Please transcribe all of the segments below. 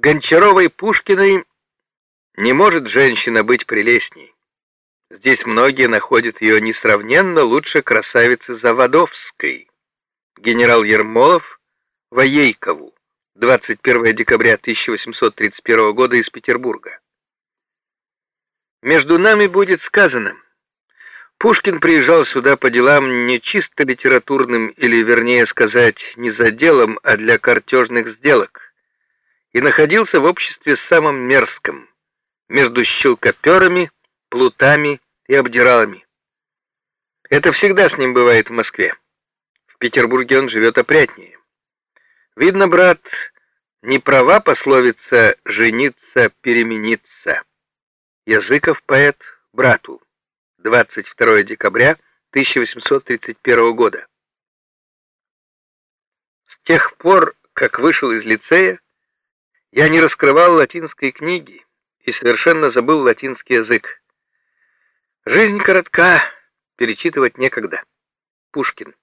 Гончаровой Пушкиной не может женщина быть прелестней. Здесь многие находят ее несравненно лучше красавицы Заводовской. Генерал Ермолов Воейкову, 21 декабря 1831 года из Петербурга. Между нами будет сказано, Пушкин приезжал сюда по делам не чисто литературным, или, вернее сказать, не за делом, а для картежных сделок, и находился в обществе самым мерзком, между щелкоперами, плутами и обдиралами. Это всегда с ним бывает в Москве. В Петербурге он живет опрятнее. Видно, брат, не права пословица «жениться, перемениться». Языков поэт брату. 22 декабря 1831 года. С тех пор, как вышел из лицея, я не раскрывал латинской книги и совершенно забыл латинский язык. Жизнь коротка, перечитывать некогда. Пушкин.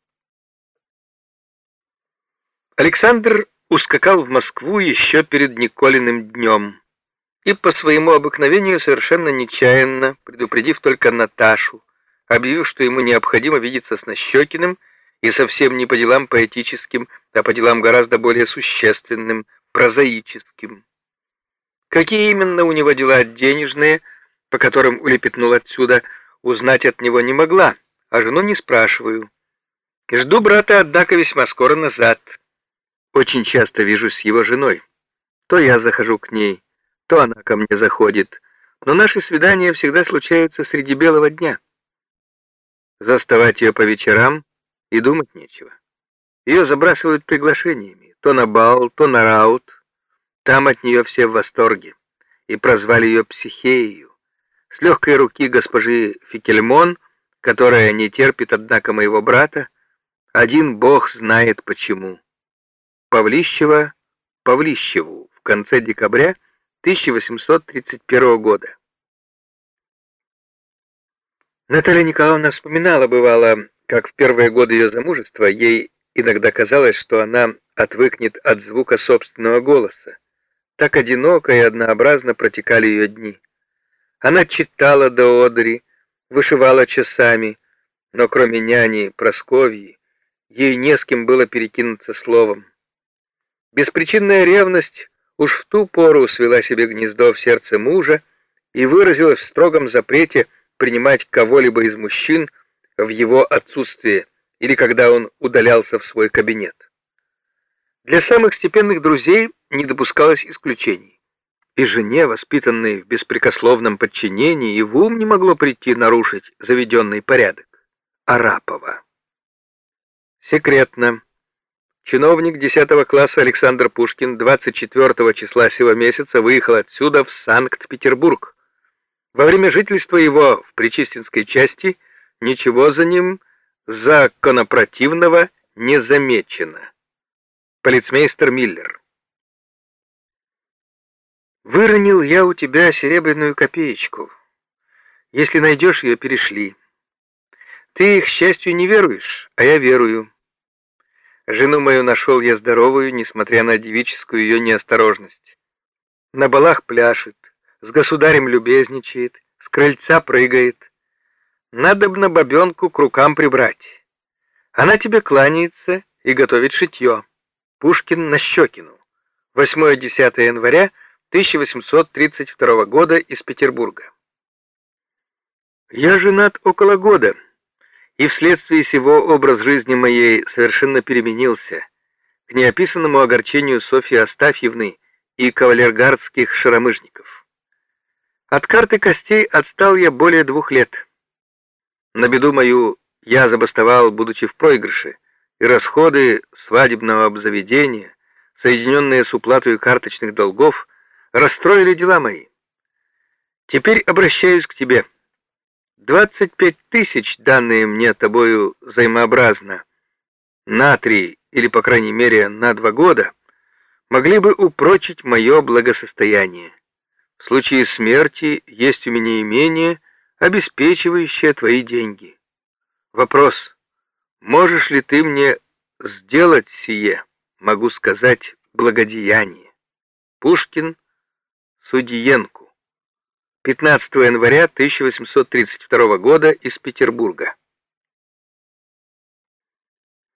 Александр ускакал в Москву еще перед Николиным днем и по своему обыкновению совершенно нечаянно, предупредив только Наташу, объявив, что ему необходимо видеться с Нащекиным и совсем не по делам поэтическим, а по делам гораздо более существенным, прозаическим. Какие именно у него дела денежные, по которым улепетнул отсюда, узнать от него не могла, а жену не спрашиваю. Жду брата, однако, весьма скоро назад. Очень часто вижусь с его женой. То я захожу к ней, то она ко мне заходит, но наши свидания всегда случаются среди белого дня. Заставать ее по вечерам и думать нечего. Ее забрасывают приглашениями, то на бал, то на раут. Там от нее все в восторге, и прозвали ее Психею. С легкой руки госпожи Фикельмон, которая не терпит, однако, моего брата, один бог знает почему. Павлищева Павлищеву в конце декабря 1831 года. Наталья Николаевна вспоминала, бывало, как в первые годы ее замужества ей иногда казалось, что она отвыкнет от звука собственного голоса. Так одиноко и однообразно протекали ее дни. Она читала до одери, вышивала часами, но кроме няни Просковьи, ей не с кем было перекинуться словом. Беспричинная ревность уж в ту пору свела себе гнездо в сердце мужа и выразилась в строгом запрете принимать кого-либо из мужчин в его отсутствие или когда он удалялся в свой кабинет. Для самых степенных друзей не допускалось исключений. И жене, воспитанной в беспрекословном подчинении, и в ум не могло прийти нарушить заведенный порядок. Арапова. Секретно. Чиновник 10 класса Александр Пушкин 24 числа сего месяца выехал отсюда в Санкт-Петербург. Во время жительства его в Причистинской части ничего за ним законопротивного не замечено. Полицмейстер Миллер. Выронил я у тебя серебряную копеечку. Если найдешь ее, перешли. Ты, к счастью, не веруешь, а я верую. Жену мою нашел я здоровую, несмотря на девическую ее неосторожность. На балах пляшет, с государем любезничает, с крыльца прыгает. Надо б на бабенку к рукам прибрать. Она тебе кланяется и готовит шитье. Пушкин на Щекину. 8-10 января 1832 года из Петербурга. Я женат около года и вследствие сего образ жизни моей совершенно переменился, к неописанному огорчению Софьи Астафьевны и кавалергардских шаромыжников. От карты костей отстал я более двух лет. На беду мою я забастовал, будучи в проигрыше, и расходы свадебного обзаведения, соединенные с уплатой карточных долгов, расстроили дела мои. Теперь обращаюсь к тебе. 25 тысяч, данные мне тобою взаимообразно, на три или, по крайней мере, на два года, могли бы упрочить мое благосостояние. В случае смерти есть у меня имение, обеспечивающее твои деньги. Вопрос, можешь ли ты мне сделать сие, могу сказать, благодеяние? Пушкин Судиенку. 15 января 1832 года из Петербурга.